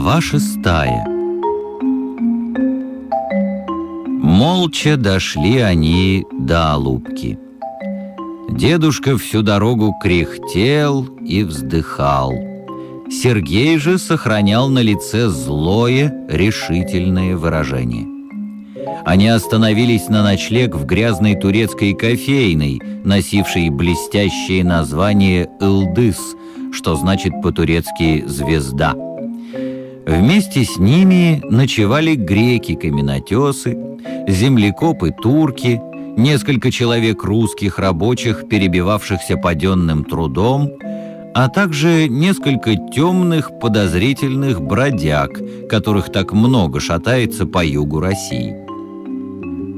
Глава шестая Молча дошли они до Алубки. Дедушка всю дорогу кряхтел и вздыхал. Сергей же сохранял на лице злое, решительное выражение. Они остановились на ночлег в грязной турецкой кофейной, носившей блестящее название «Илдыс», что значит по-турецки «звезда». Вместе с ними ночевали греки-каменотесы, землекопы-турки, несколько человек русских рабочих, перебивавшихся паденным трудом, а также несколько темных подозрительных бродяг, которых так много шатается по югу России.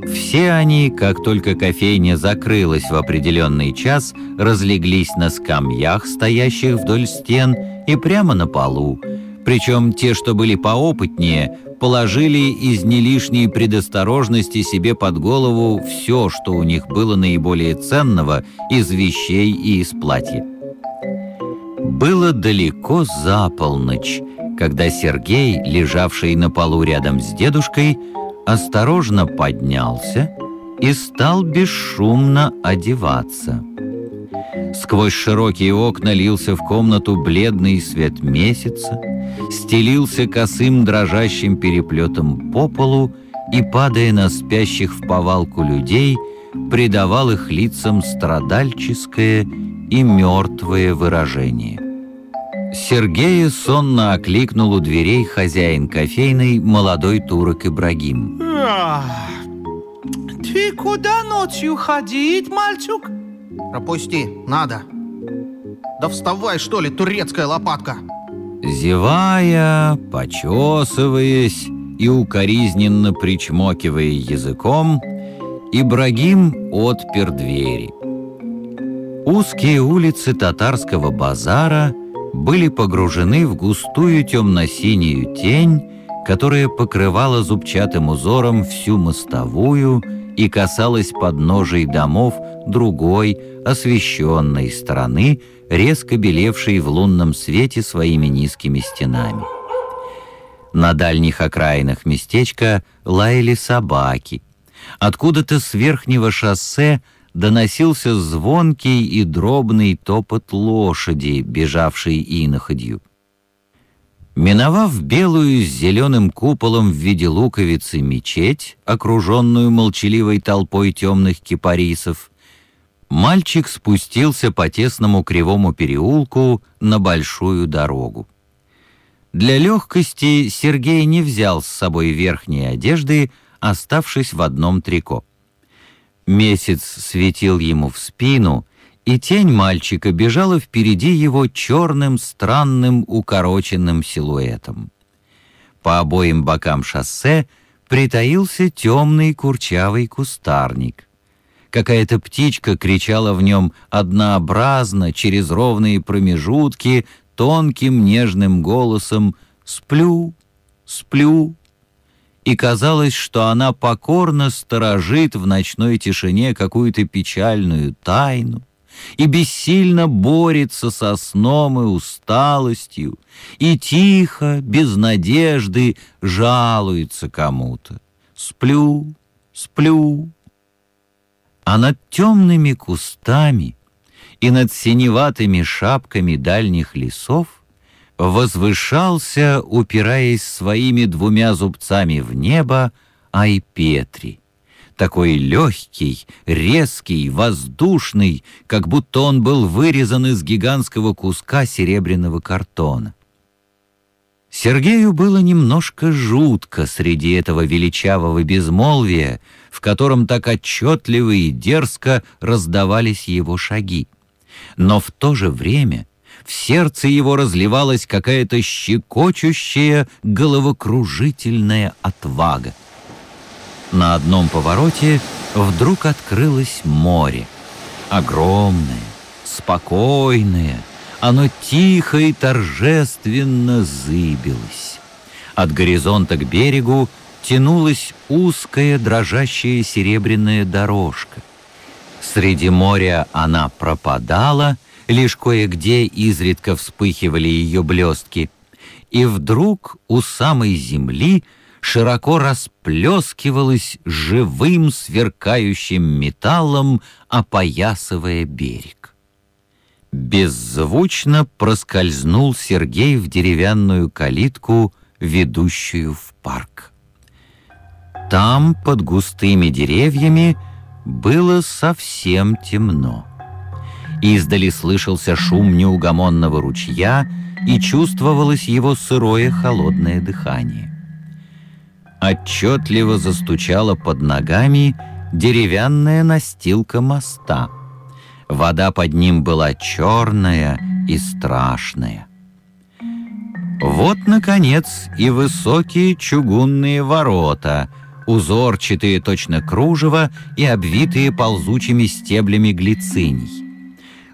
Все они, как только кофейня закрылась в определенный час, разлеглись на скамьях, стоящих вдоль стен, и прямо на полу. Причем те, что были поопытнее, положили из нелишней предосторожности себе под голову все, что у них было наиболее ценного из вещей и из платья. Было далеко за полночь, когда Сергей, лежавший на полу рядом с дедушкой, осторожно поднялся и стал бесшумно одеваться. Сквозь широкие окна лился в комнату бледный свет месяца, стелился косым дрожащим переплетом по полу и, падая на спящих в повалку людей, придавал их лицам страдальческое и мертвое выражение. Сергея сонно окликнул у дверей хозяин кофейной, молодой турок Ибрагим. Ты куда ночью ходить, мальчик? Пропусти, надо. Да вставай, что ли, турецкая лопатка. Зевая, почесываясь и укоризненно причмокивая языком, Ибрагим отпер двери. Узкие улицы татарского базара были погружены в густую темно-синюю тень, которая покрывала зубчатым узором всю мостовую и касалась подножий домов другой, освещенной стороны, резко белевшей в лунном свете своими низкими стенами. На дальних окраинах местечка лаяли собаки. Откуда-то с верхнего шоссе доносился звонкий и дробный топот лошади, бежавшей иноходью. Миновав белую с зеленым куполом в виде луковицы мечеть, окруженную молчаливой толпой темных кипарисов, мальчик спустился по тесному кривому переулку на большую дорогу. Для легкости Сергей не взял с собой верхней одежды, оставшись в одном трико. Месяц светил ему в спину, и тень мальчика бежала впереди его черным, странным, укороченным силуэтом. По обоим бокам шоссе притаился темный курчавый кустарник. Какая-то птичка кричала в нем однообразно, через ровные промежутки, тонким нежным голосом «Сплю, сплю, и казалось, что она покорно сторожит в ночной тишине какую-то печальную тайну и бессильно борется со сном и усталостью, и тихо, без надежды, жалуется кому-то. Сплю, сплю. А над темными кустами и над синеватыми шапками дальних лесов возвышался, упираясь своими двумя зубцами в небо, Айпетри. Такой легкий, резкий, воздушный, как будто он был вырезан из гигантского куска серебряного картона. Сергею было немножко жутко среди этого величавого безмолвия, в котором так отчетливо и дерзко раздавались его шаги. Но в то же время — в сердце его разливалась какая-то щекочущая, головокружительная отвага. На одном повороте вдруг открылось море. Огромное, спокойное, оно тихо и торжественно зыбилось. От горизонта к берегу тянулась узкая дрожащая серебряная дорожка. Среди моря она пропадала — лишь кое-где изредка вспыхивали ее блестки, и вдруг у самой земли широко расплескивалась живым сверкающим металлом, опоясывая берег. Беззвучно проскользнул Сергей в деревянную калитку, ведущую в парк. Там, под густыми деревьями, было совсем темно. Издали слышался шум неугомонного ручья, и чувствовалось его сырое холодное дыхание. Отчетливо застучала под ногами деревянная настилка моста. Вода под ним была черная и страшная. Вот, наконец, и высокие чугунные ворота, узорчатые точно кружево и обвитые ползучими стеблями глициний.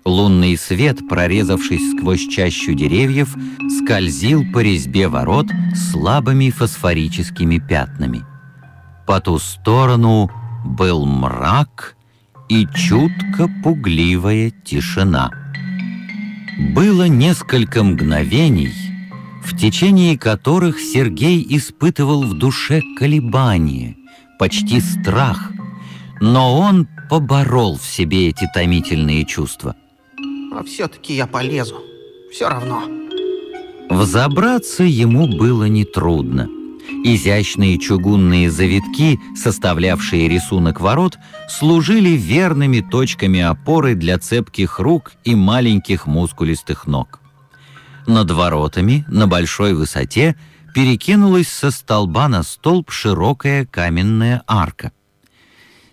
Лунный свет, прорезавшись сквозь чащу деревьев, скользил по резьбе ворот слабыми фосфорическими пятнами. По ту сторону был мрак и чутко пугливая тишина. Было несколько мгновений, в течение которых Сергей испытывал в душе колебания, почти страх, но он поборол в себе эти томительные чувства – а все-таки я полезу. Все равно. Взобраться ему было нетрудно. Изящные чугунные завитки, составлявшие рисунок ворот, служили верными точками опоры для цепких рук и маленьких мускулистых ног. Над воротами, на большой высоте, перекинулась со столба на столб широкая каменная арка.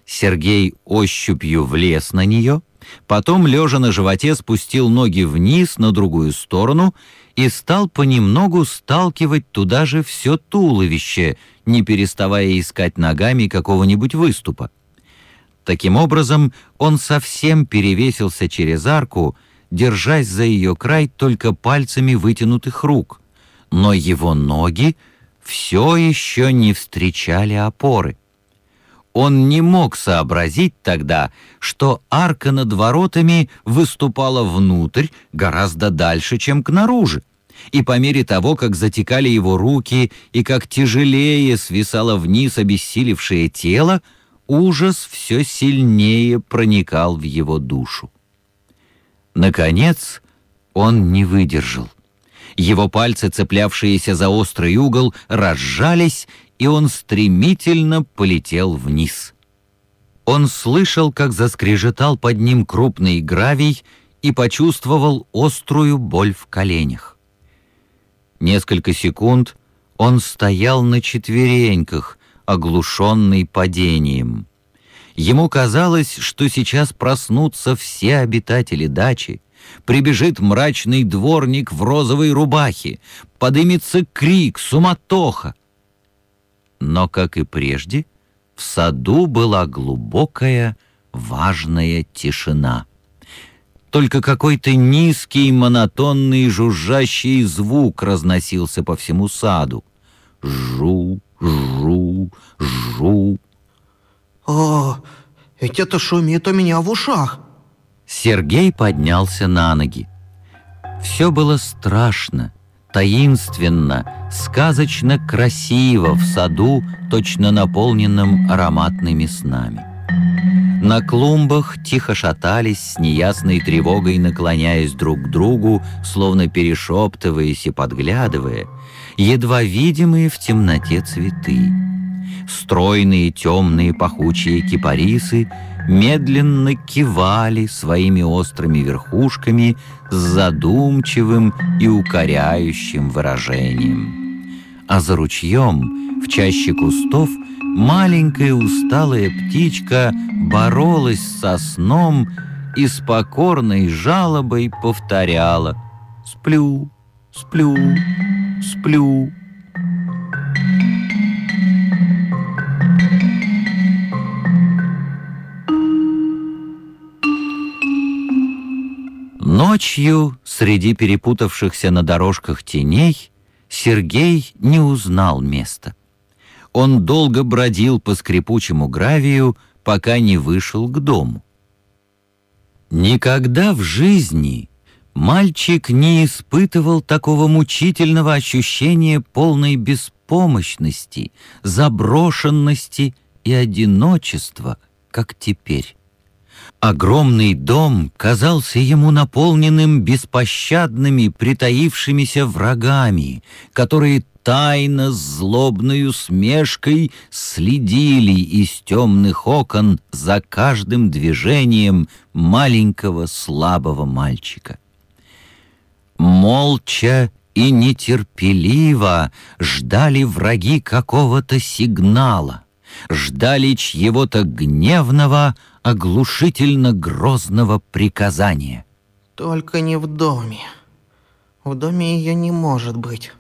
Сергей ощупью влез на нее — Потом, лежа на животе, спустил ноги вниз на другую сторону и стал понемногу сталкивать туда же все туловище, не переставая искать ногами какого-нибудь выступа. Таким образом, он совсем перевесился через арку, держась за ее край только пальцами вытянутых рук, но его ноги все еще не встречали опоры. Он не мог сообразить тогда, что арка над воротами выступала внутрь гораздо дальше, чем к наружу. И по мере того, как затекали его руки и как тяжелее свисало вниз обессилевшее тело, ужас все сильнее проникал в его душу. Наконец, он не выдержал. Его пальцы, цеплявшиеся за острый угол, разжались, и он стремительно полетел вниз. Он слышал, как заскрежетал под ним крупный гравий и почувствовал острую боль в коленях. Несколько секунд он стоял на четвереньках, оглушенный падением. Ему казалось, что сейчас проснутся все обитатели дачи, прибежит мрачный дворник в розовой рубахе, подымется крик, суматоха. Но, как и прежде, в саду была глубокая, важная тишина. Только какой-то низкий, монотонный, жужжащий звук разносился по всему саду. Жу, жу, жу. О, ведь это шумит у меня в ушах. Сергей поднялся на ноги. Все было страшно, таинственно, сказочно красиво в саду, точно наполненном ароматными снами. На клумбах тихо шатались с неясной тревогой, наклоняясь друг к другу, словно перешептываясь и подглядывая, едва видимые в темноте цветы. Стройные темные пахучие кипарисы медленно кивали своими острыми верхушками с задумчивым и укоряющим выражением. А за ручьем, в чаще кустов, маленькая усталая птичка боролась со сном и с покорной жалобой повторяла «Сплю, сплю, сплю». Ночью, среди перепутавшихся на дорожках теней, Сергей не узнал места. Он долго бродил по скрипучему гравию, пока не вышел к дому. Никогда в жизни Мальчик не испытывал такого мучительного ощущения полной беспомощности, заброшенности и одиночества, как теперь. Огромный дом казался ему наполненным беспощадными, притаившимися врагами, которые тайно с усмешкой следили из темных окон за каждым движением маленького слабого мальчика. Молча и нетерпеливо ждали враги какого-то сигнала, ждали чьего-то гневного, оглушительно грозного приказания. Только не в доме. В доме ее не может быть.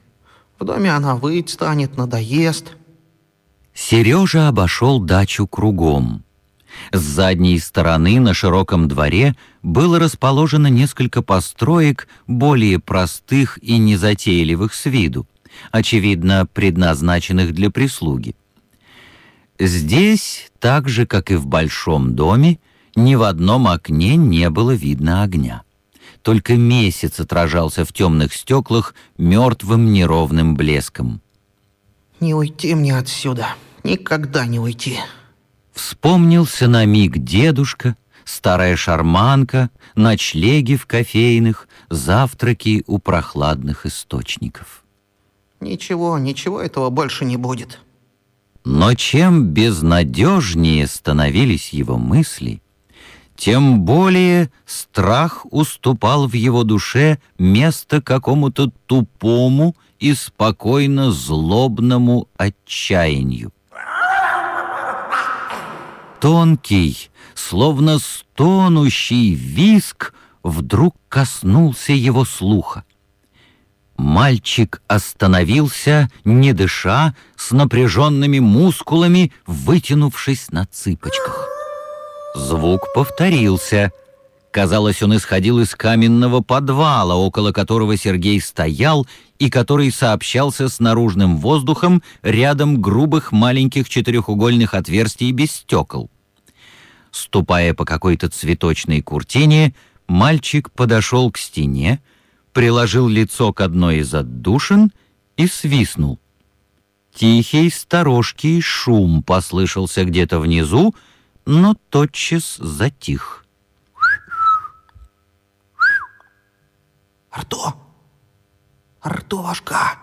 В доме она выть станет, надоест. Сережа обошел дачу кругом. С задней стороны на широком дворе было расположено несколько построек более простых и незатейливых с виду, очевидно, предназначенных для прислуги. Здесь, так же, как и в большом доме, ни в одном окне не было видно огня. Только месяц отражался в темных стеклах мертвым неровным блеском. «Не уйти мне отсюда, никогда не уйти», Вспомнился на миг дедушка, старая шарманка, ночлеги в кофейных, завтраки у прохладных источников. Ничего, ничего этого больше не будет. Но чем безнадежнее становились его мысли, тем более страх уступал в его душе место какому-то тупому и спокойно злобному отчаянию. Тонкий, словно стонущий виск вдруг коснулся его слуха. Мальчик остановился, не дыша, с напряженными мускулами, вытянувшись на цыпочках. Звук повторился. Казалось, он исходил из каменного подвала, около которого Сергей стоял и который сообщался с наружным воздухом рядом грубых маленьких четырехугольных отверстий без стекол. Ступая по какой-то цветочной куртине, мальчик подошел к стене, приложил лицо к одной из отдушин и свистнул. Тихий сторожкий шум послышался где-то внизу, но тотчас затих. Арто! Артошка!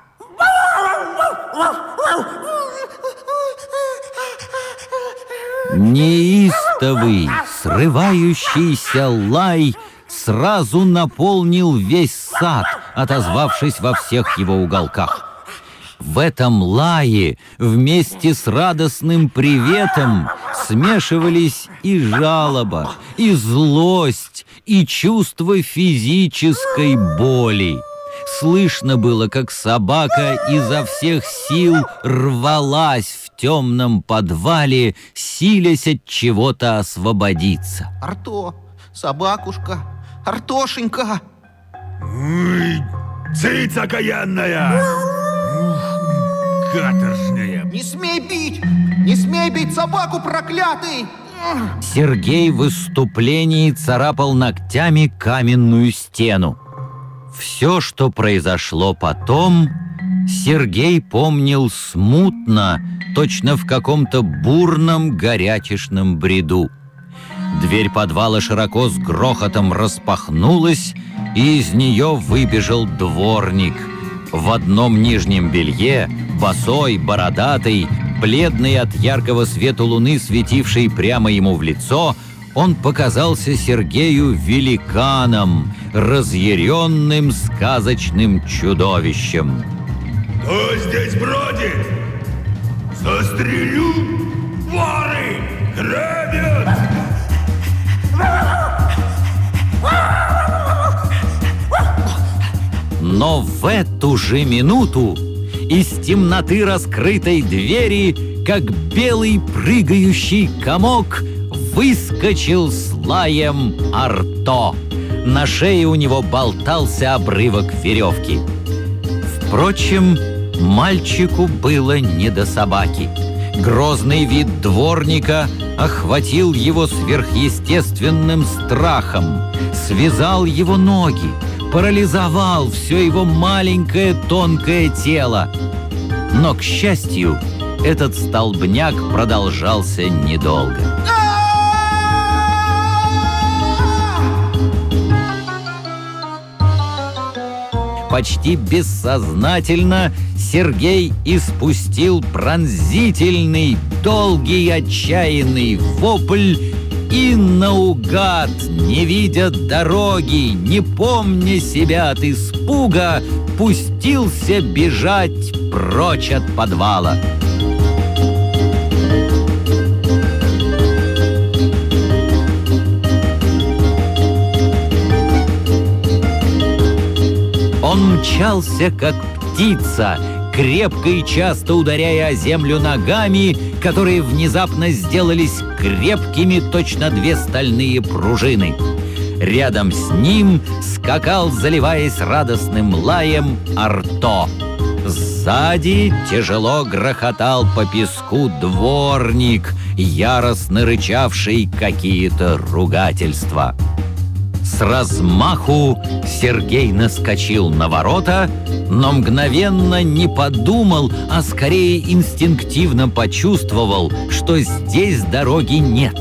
Неистовый, срывающийся лай сразу наполнил весь сад, отозвавшись во всех его уголках. В этом лае вместе с радостным приветом смешивались и жалоба, и злость, и чувство физической боли. Слышно было, как собака изо всех сил рвалась в темном подвале, силясь от чего-то освободиться. Арто, собакушка, Артошенька! Ой, цыц окаянная! Каторжная! Не смей бить! Не смей бить собаку, проклятый! Сергей в выступлении царапал ногтями каменную стену. Все, что произошло потом, Сергей помнил смутно, точно в каком-то бурном горячешном бреду. Дверь подвала широко с грохотом распахнулась, и из нее выбежал дворник. В одном нижнем белье, босой, бородатый, бледный от яркого света луны, светивший прямо ему в лицо, он показался Сергею великаном, разъяренным сказочным чудовищем. Кто здесь бродит? Застрелю! Воры! Грабят! Но в эту же минуту из темноты раскрытой двери, как белый прыгающий комок, выскочил с лаем Арто. На шее у него болтался обрывок веревки. Впрочем, мальчику было не до собаки. Грозный вид дворника охватил его сверхъестественным страхом, связал его ноги, парализовал все его маленькое тонкое тело. Но, к счастью, этот столбняк продолжался недолго. Почти бессознательно Сергей испустил пронзительный, долгий, отчаянный вопль и наугад, не видя дороги, не помня себя от испуга, пустился бежать прочь от подвала. Он мчался, как птица, крепко и часто ударяя о землю ногами, которые внезапно сделались крепкими, точно две стальные пружины. Рядом с ним скакал, заливаясь радостным лаем, Арто. Сзади тяжело грохотал по песку дворник, яростно рычавший какие-то ругательства. С размаху Сергей наскочил на ворота, но мгновенно не подумал, а скорее инстинктивно почувствовал, что здесь дороги нет.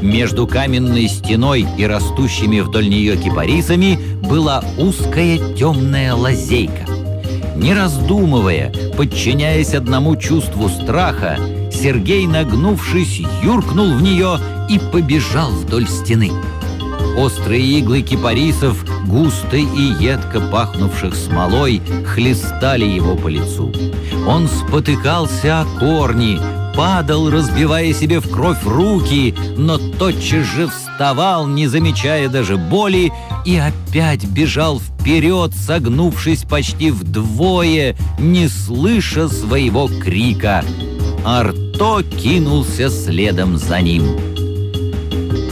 Между каменной стеной и растущими вдоль нее кипарисами была узкая темная лазейка. Не раздумывая, подчиняясь одному чувству страха, Сергей, нагнувшись, юркнул в нее и побежал вдоль стены. Острые иглы кипарисов, густо и едко пахнувших смолой, хлестали его по лицу. Он спотыкался о корни, падал, разбивая себе в кровь руки, но тотчас же вставал, не замечая даже боли, и опять бежал вперед, согнувшись почти вдвое, не слыша своего крика. Арто кинулся следом за ним.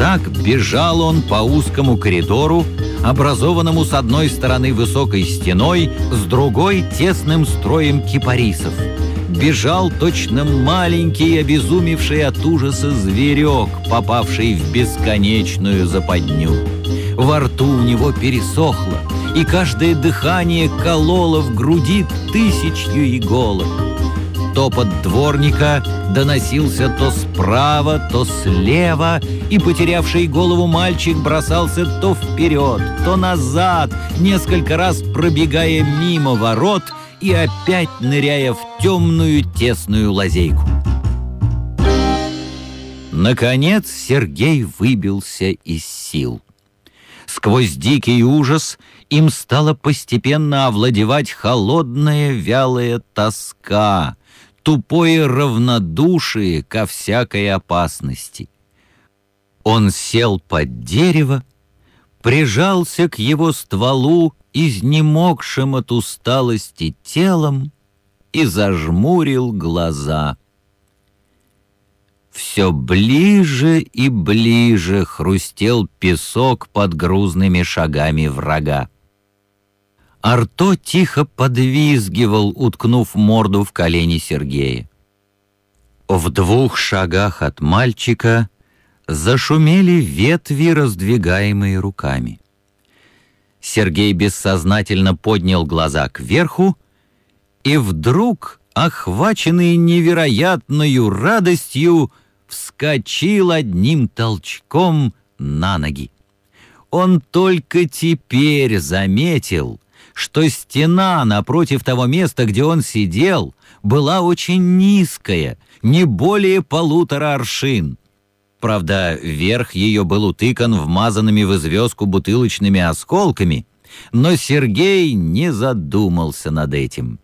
Так бежал он по узкому коридору, образованному с одной стороны высокой стеной, с другой — тесным строем кипарисов. Бежал точно маленький, обезумевший от ужаса зверек, попавший в бесконечную западню. Во рту у него пересохло, и каждое дыхание кололо в груди тысячью иголок. Топот дворника доносился то справа, то слева, и потерявший голову мальчик бросался то вперед, то назад, несколько раз пробегая мимо ворот и опять ныряя в темную тесную лазейку. Наконец Сергей выбился из сил. Сквозь дикий ужас им стала постепенно овладевать холодная вялая тоска, тупое равнодушие ко всякой опасности. Он сел под дерево, прижался к его стволу изнемогшим от усталости телом и зажмурил глаза. Все ближе и ближе хрустел песок под грузными шагами врага. Арто тихо подвизгивал, уткнув морду в колени Сергея. В двух шагах от мальчика зашумели ветви, раздвигаемые руками. Сергей бессознательно поднял глаза кверху, и вдруг, охваченный невероятной радостью, вскочил одним толчком на ноги. Он только теперь заметил — что стена напротив того места, где он сидел, была очень низкая, не более полутора аршин. Правда, верх ее был утыкан вмазанными в известку бутылочными осколками, но Сергей не задумался над этим.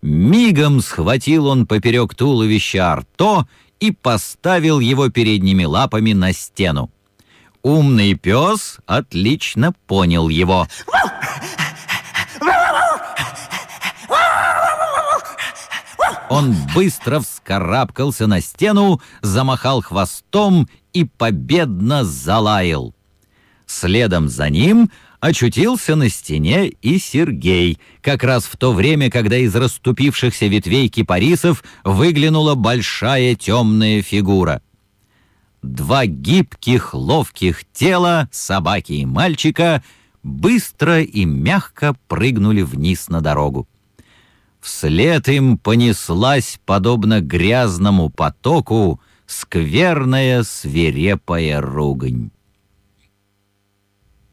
Мигом схватил он поперек туловища Арто и поставил его передними лапами на стену. Умный пес отлично понял его. Он быстро вскарабкался на стену, замахал хвостом и победно залаял. Следом за ним очутился на стене и Сергей, как раз в то время, когда из расступившихся ветвей кипарисов выглянула большая темная фигура. Два гибких, ловких тела, собаки и мальчика, быстро и мягко прыгнули вниз на дорогу. Вслед им понеслась, подобно грязному потоку, скверная свирепая ругань.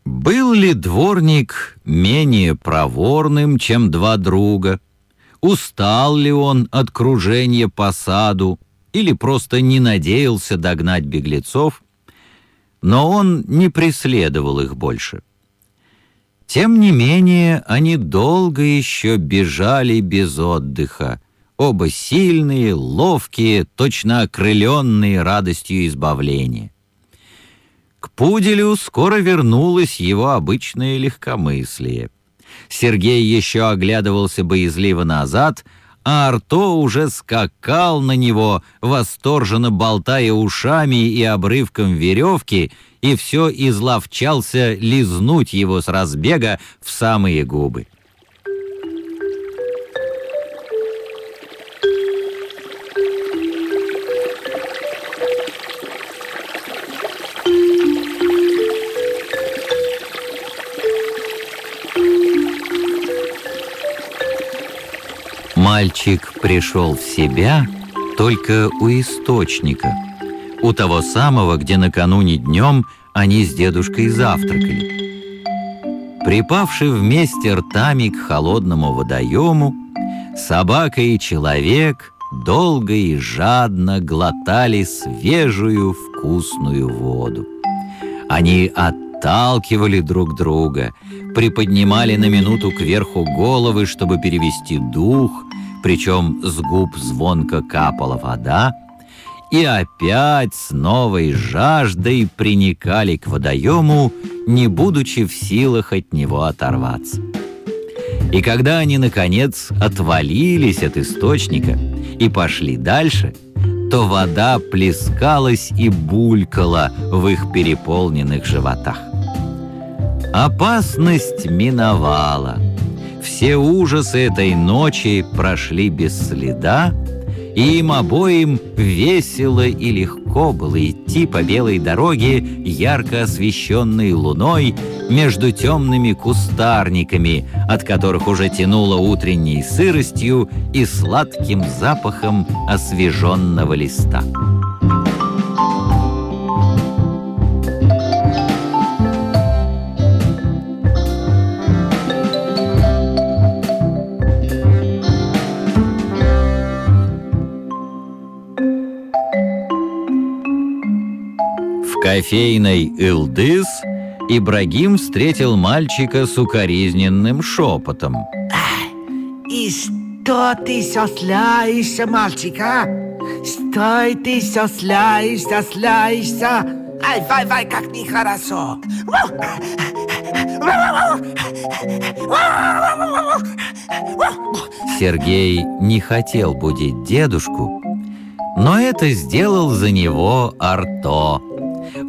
Был ли дворник менее проворным, чем два друга? Устал ли он от кружения по саду или просто не надеялся догнать беглецов? Но он не преследовал их больше. Тем не менее, они долго еще бежали без отдыха, оба сильные, ловкие, точно окрыленные радостью избавления. К пуделю скоро вернулось его обычное легкомыслие. Сергей еще оглядывался боязливо назад, а Арто уже скакал на него, восторженно болтая ушами и обрывком веревки, и все изловчался лизнуть его с разбега в самые губы. Мальчик пришел в себя только у источника — у того самого, где накануне днем они с дедушкой завтракали. Припавший вместе ртами к холодному водоему, собака и человек долго и жадно глотали свежую вкусную воду. Они отталкивали друг друга, приподнимали на минуту кверху головы, чтобы перевести дух, причем с губ звонко капала вода, и опять с новой жаждой приникали к водоему, не будучи в силах от него оторваться. И когда они, наконец, отвалились от источника и пошли дальше, то вода плескалась и булькала в их переполненных животах. Опасность миновала. Все ужасы этой ночи прошли без следа, и им обоим весело и легко было идти по белой дороге, ярко освещенной луной, между темными кустарниками, от которых уже тянуло утренней сыростью и сладким запахом освеженного листа. Кофейной «Илдыс» Ибрагим встретил мальчика с укоризненным шепотом. «И что ты сосляешься, мальчик, а? Что ты сосляешься, сляешься? Ай, вай, вай, как нехорошо!» Сергей не хотел будить дедушку, но это сделал за него Арто.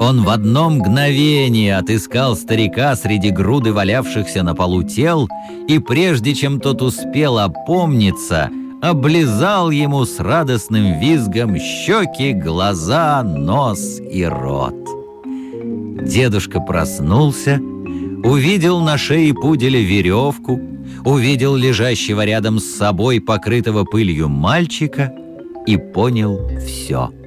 Он в одно мгновение отыскал старика среди груды валявшихся на полу тел, и прежде чем тот успел опомниться, облизал ему с радостным визгом щеки, глаза, нос и рот. Дедушка проснулся, увидел на шее пуделя веревку, увидел лежащего рядом с собой покрытого пылью мальчика и понял все —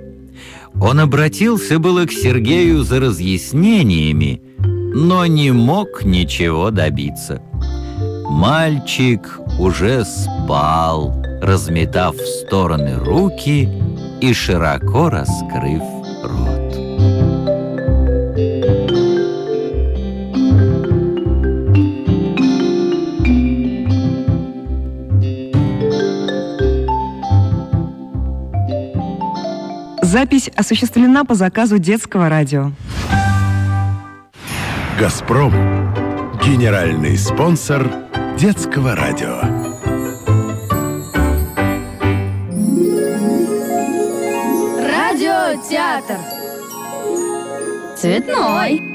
он обратился было к Сергею за разъяснениями, но не мог ничего добиться. Мальчик уже спал, разметав в стороны руки и широко раскрыв Запись осуществлена по заказу детского радио. «Газпром» – генеральный спонсор детского радио. Радиотеатр. Цветной.